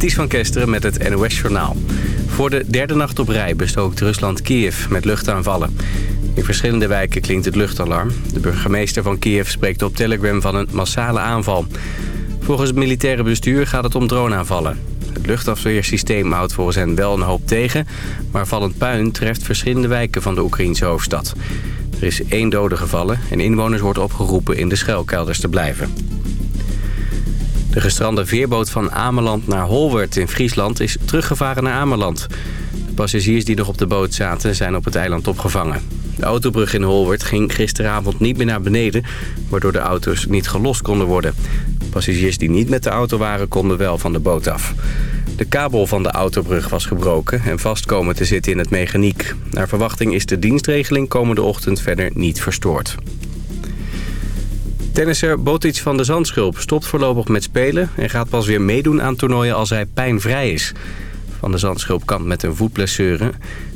Ties van Kesteren met het NOS-journaal. Voor de derde nacht op rij bestookt Rusland Kiev met luchtaanvallen. In verschillende wijken klinkt het luchtalarm. De burgemeester van Kiev spreekt op Telegram van een massale aanval. Volgens het militaire bestuur gaat het om droneaanvallen. Het luchtafweersysteem houdt volgens hen wel een hoop tegen... maar vallend puin treft verschillende wijken van de Oekraïnse hoofdstad. Er is één dode gevallen en inwoners wordt opgeroepen in de schuilkelders te blijven. De gestrande veerboot van Ameland naar Holwert in Friesland is teruggevaren naar Ameland. De passagiers die nog op de boot zaten zijn op het eiland opgevangen. De autobrug in Holwert ging gisteravond niet meer naar beneden... waardoor de auto's niet gelost konden worden. Passagiers die niet met de auto waren konden wel van de boot af. De kabel van de autobrug was gebroken en vast komen te zitten in het mechaniek. Naar verwachting is de dienstregeling komende ochtend verder niet verstoord. Tennisser Botic van de Zandschulp stopt voorlopig met spelen... en gaat pas weer meedoen aan toernooien als hij pijnvrij is. Van de Zandschulp kampt met een voetblessure.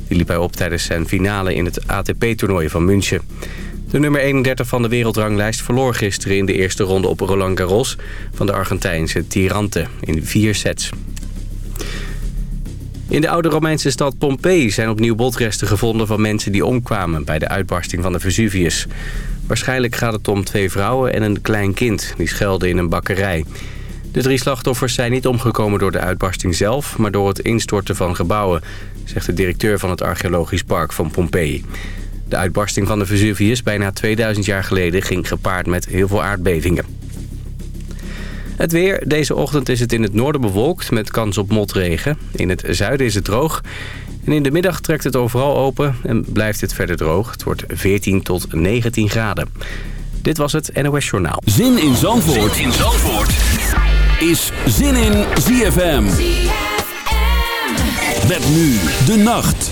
Die liep hij op tijdens zijn finale in het ATP-toernooi van München. De nummer 31 van de wereldranglijst verloor gisteren in de eerste ronde op Roland Garros... van de Argentijnse Tirante in vier sets. In de oude Romeinse stad Pompeii zijn opnieuw botresten gevonden van mensen die omkwamen bij de uitbarsting van de Vesuvius. Waarschijnlijk gaat het om twee vrouwen en een klein kind die schelden in een bakkerij. De drie slachtoffers zijn niet omgekomen door de uitbarsting zelf, maar door het instorten van gebouwen, zegt de directeur van het archeologisch park van Pompeii. De uitbarsting van de Vesuvius bijna 2000 jaar geleden ging gepaard met heel veel aardbevingen. Het weer. Deze ochtend is het in het noorden bewolkt met kans op motregen. In het zuiden is het droog. En in de middag trekt het overal open en blijft het verder droog. Het wordt 14 tot 19 graden. Dit was het NOS Journaal. Zin in Zandvoort, zin in Zandvoort. is Zin in ZFM. ZFM. Met nu de nacht.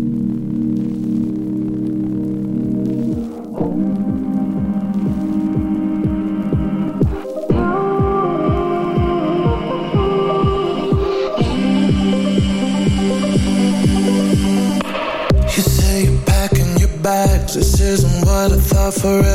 forever.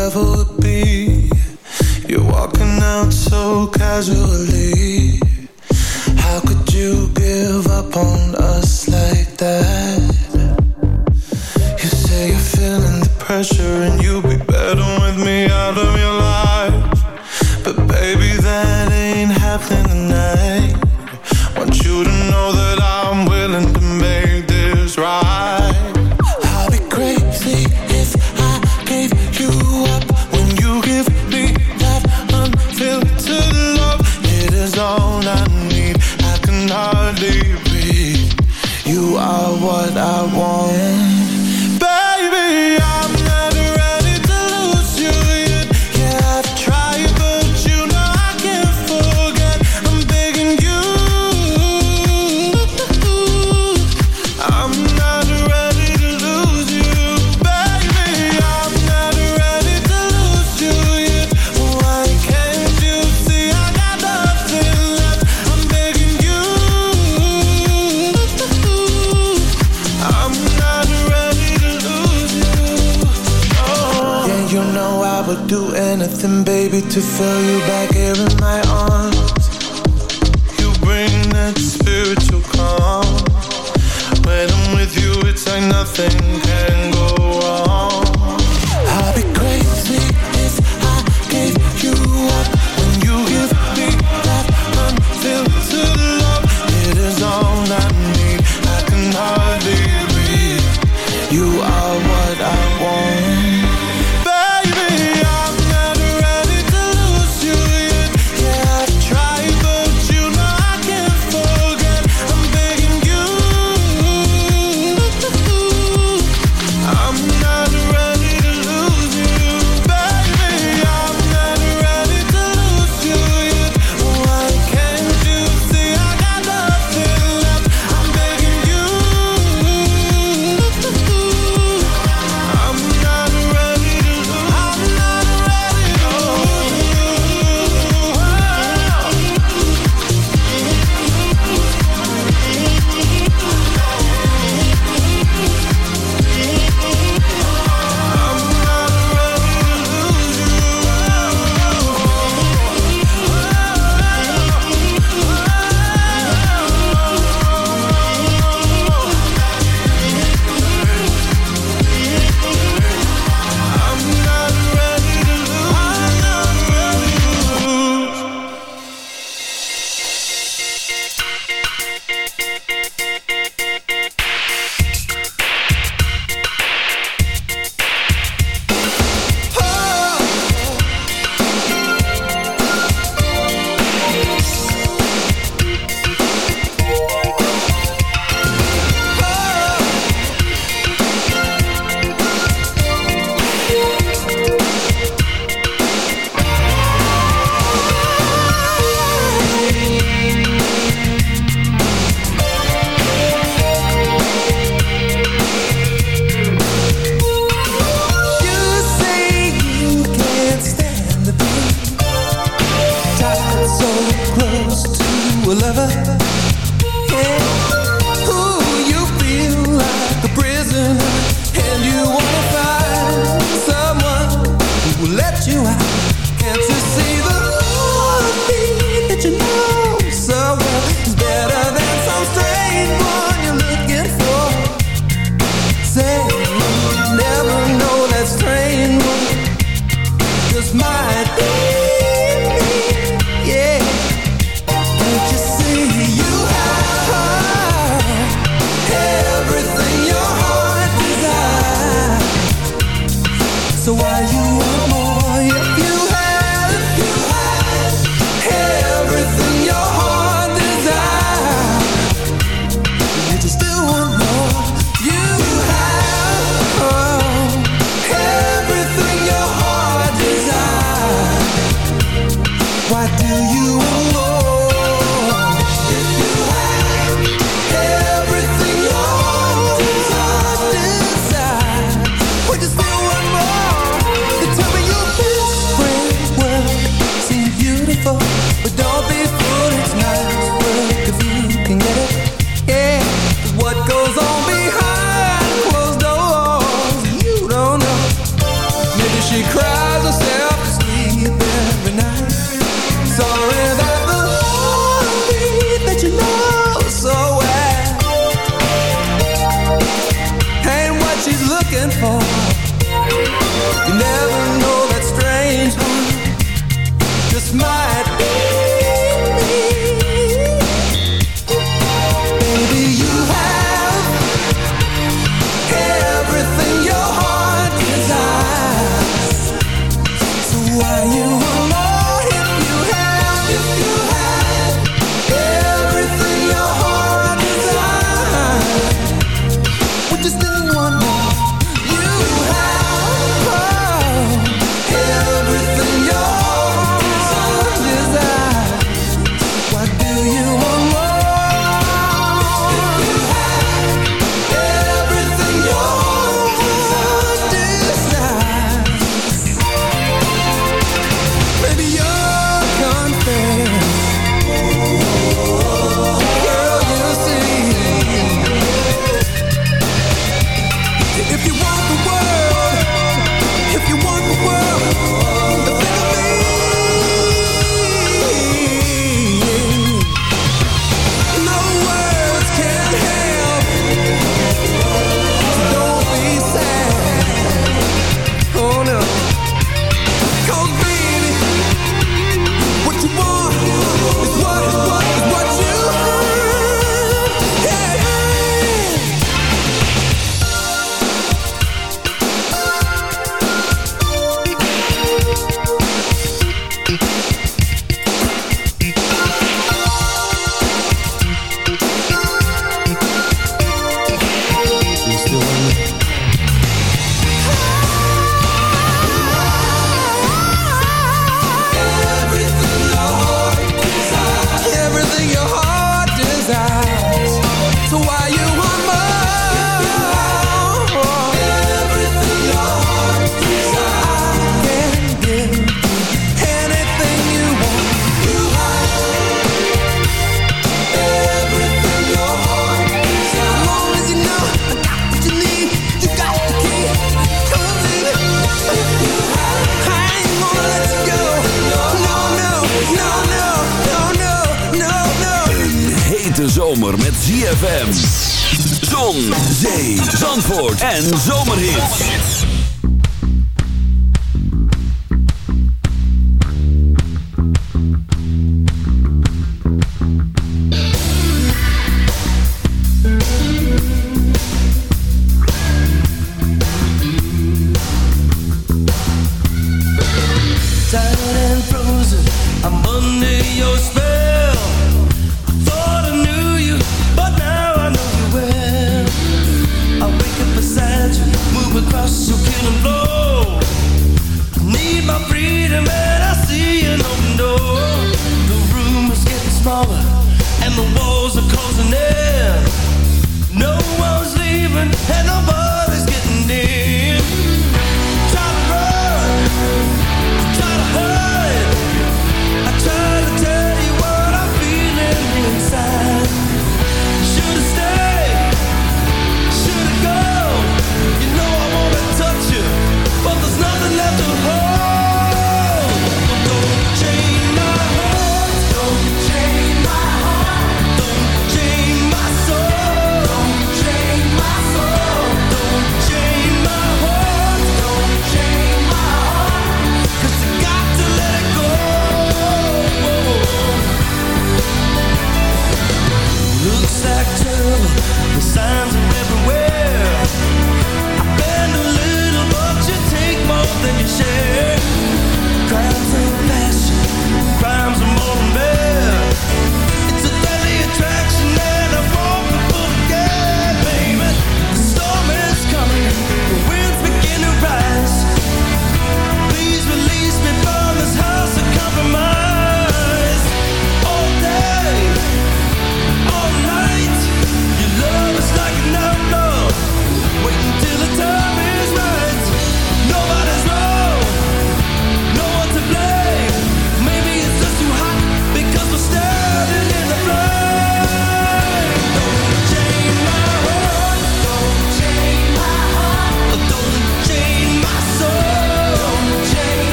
nothing, baby, to fill you back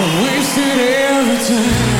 wasted every time.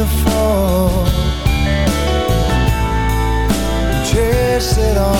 Wonderful chase it all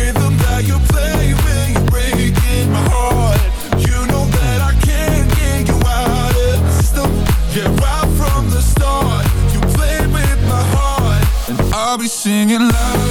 singing love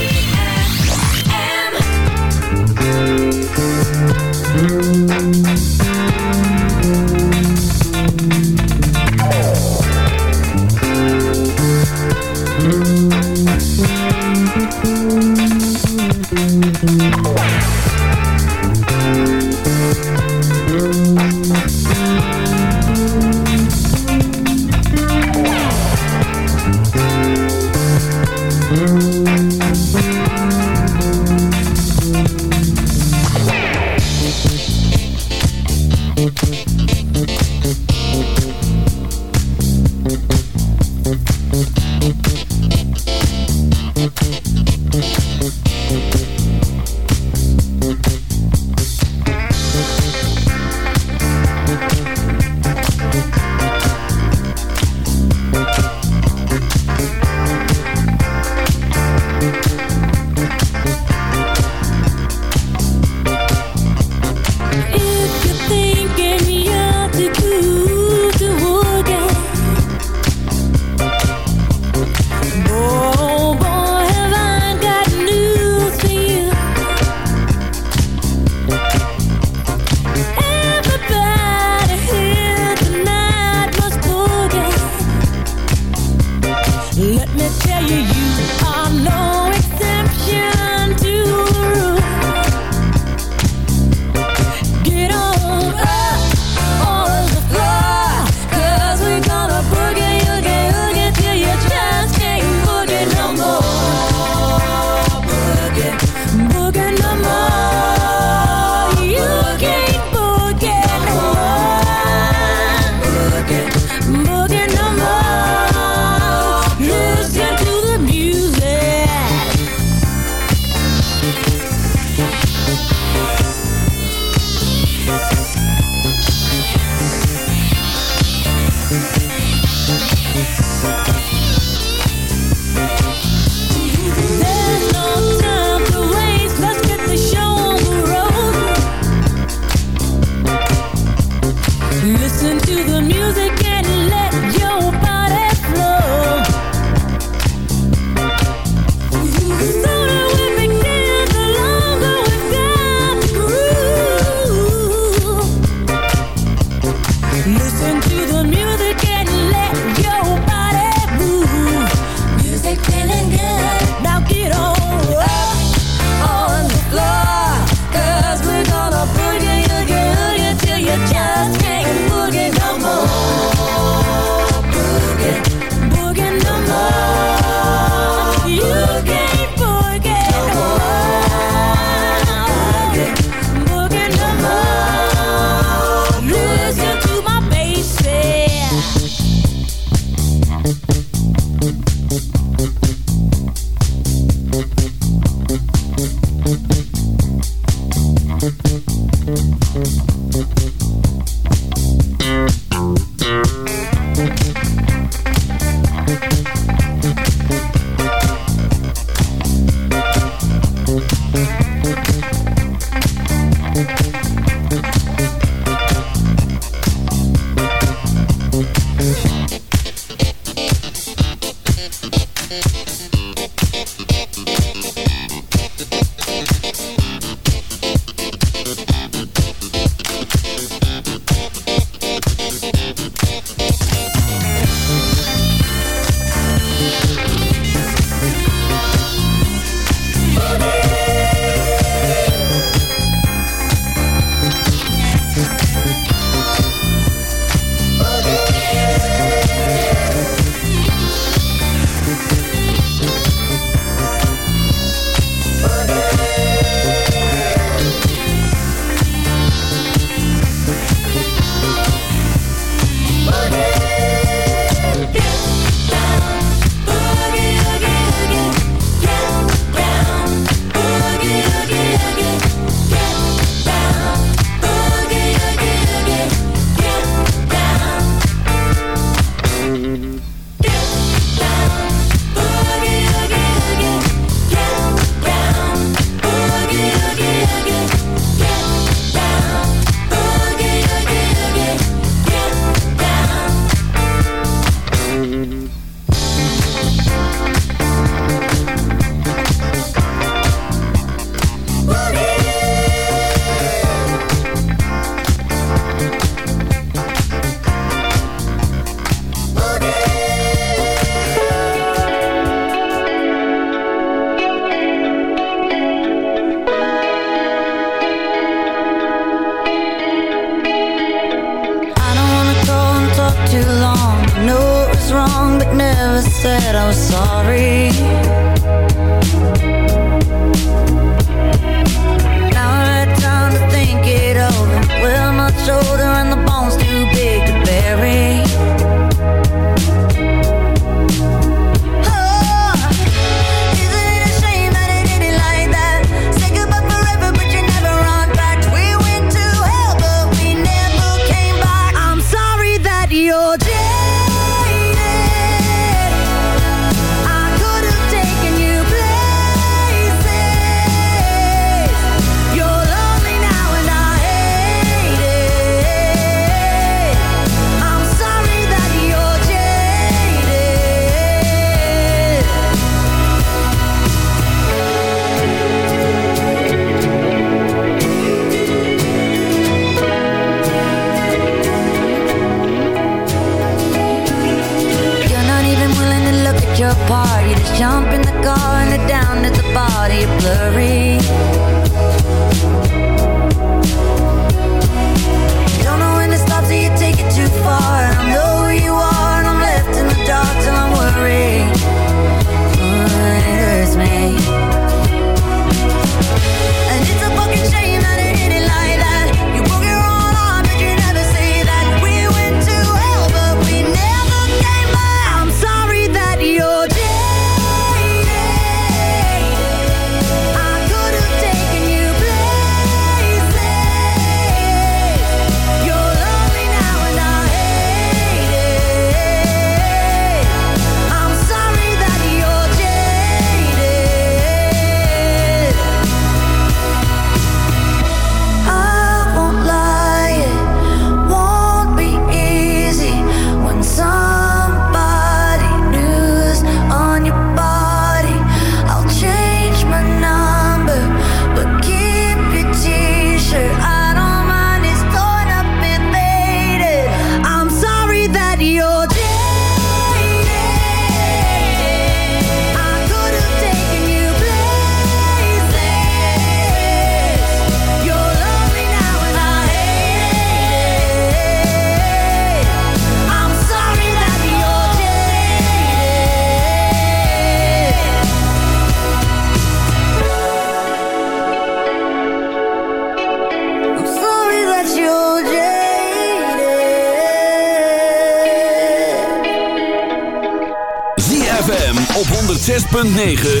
106.9